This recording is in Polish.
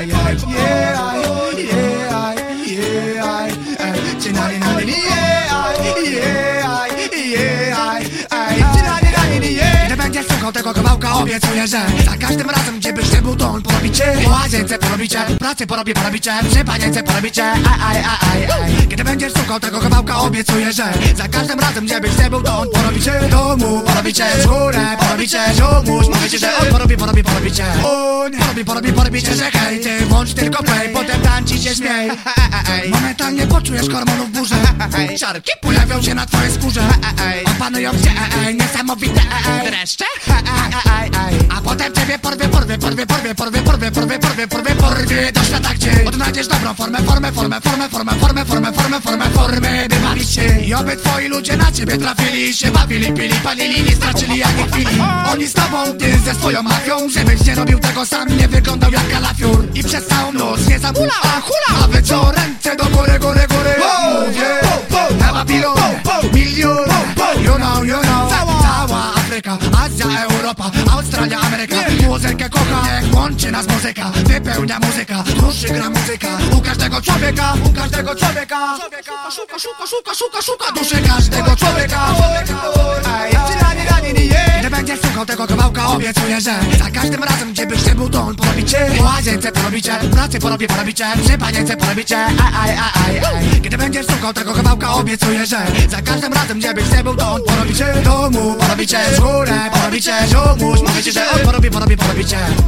I, yeah, I, yeah, I, yeah, I, I, ちなになにに、yeah, I, yeah, Obiecuję, że za każdym razem gdzie byś nie był to on porobi cię. Po łazience porobicie, pracy porobi porobicie Przy panience porobicie, aj aj aj aj aj Kiedy będziesz słuchał tego kawałka Obiecuję, że za każdym razem gdzie byś nie był to on porobi cię. W domu porobicie, w górę porobicie Ziomuś, mówicie, że on porobi, porobi, porobicie On porobi, porobi, porobicie, że hej Ty włącz tylko play, potem tańczy się śmiej. Momentalnie poczujesz hormonów burzę Siarki pojawią się na twojej skórze. Opanują cię, niesamowite. Dreszcze? Potem ciebie porwie, porwie, porwie, porwie, porwie, porwie, porwie, porwie, porwie, porwie Do świata gdzie odnajdziesz dobrą formę, formę, formę, formę, formę, formę, formę, formę, formę, formę By bawić się i oby twoi ludzie na ciebie trafili Się bawili, pili, palili, nie stracili ani chwili Oni z tobą, ty ze swoją mafią Żebyś nie robił tego sam, nie wyglądał jak kalafiur I przez całą noc nie zamula, a hula A wy co, ręce do góry, góry, góry Mówię, na Babilon, milion You know, you know, cała Afryka, Azja, Europa, Australia, łączy nas muzyka Wypełnia muzyka, duszy gra muzyka. U każdego człowieka, u każdego człowieka. Szuka, szuka, szuka, szuka, szuka duszy każdego człowieka. Kiedy będziesz słuchał tego kawałka Obiecuję, że za każdym razem gdzie byś nie był to on porobicie Po łazience porobicie, w pracy porobi porobicie Przy panience porobicie, aj, aj, aj, aj, aj. Kiedy będziesz słuchał tego kawałka Obiecuję, że za każdym razem gdzie byś nie był to on porobicie W domu porobicie, w górę porobicie Ziomuś, mówicie, że on porobi, porobi, porobicie. Yeah.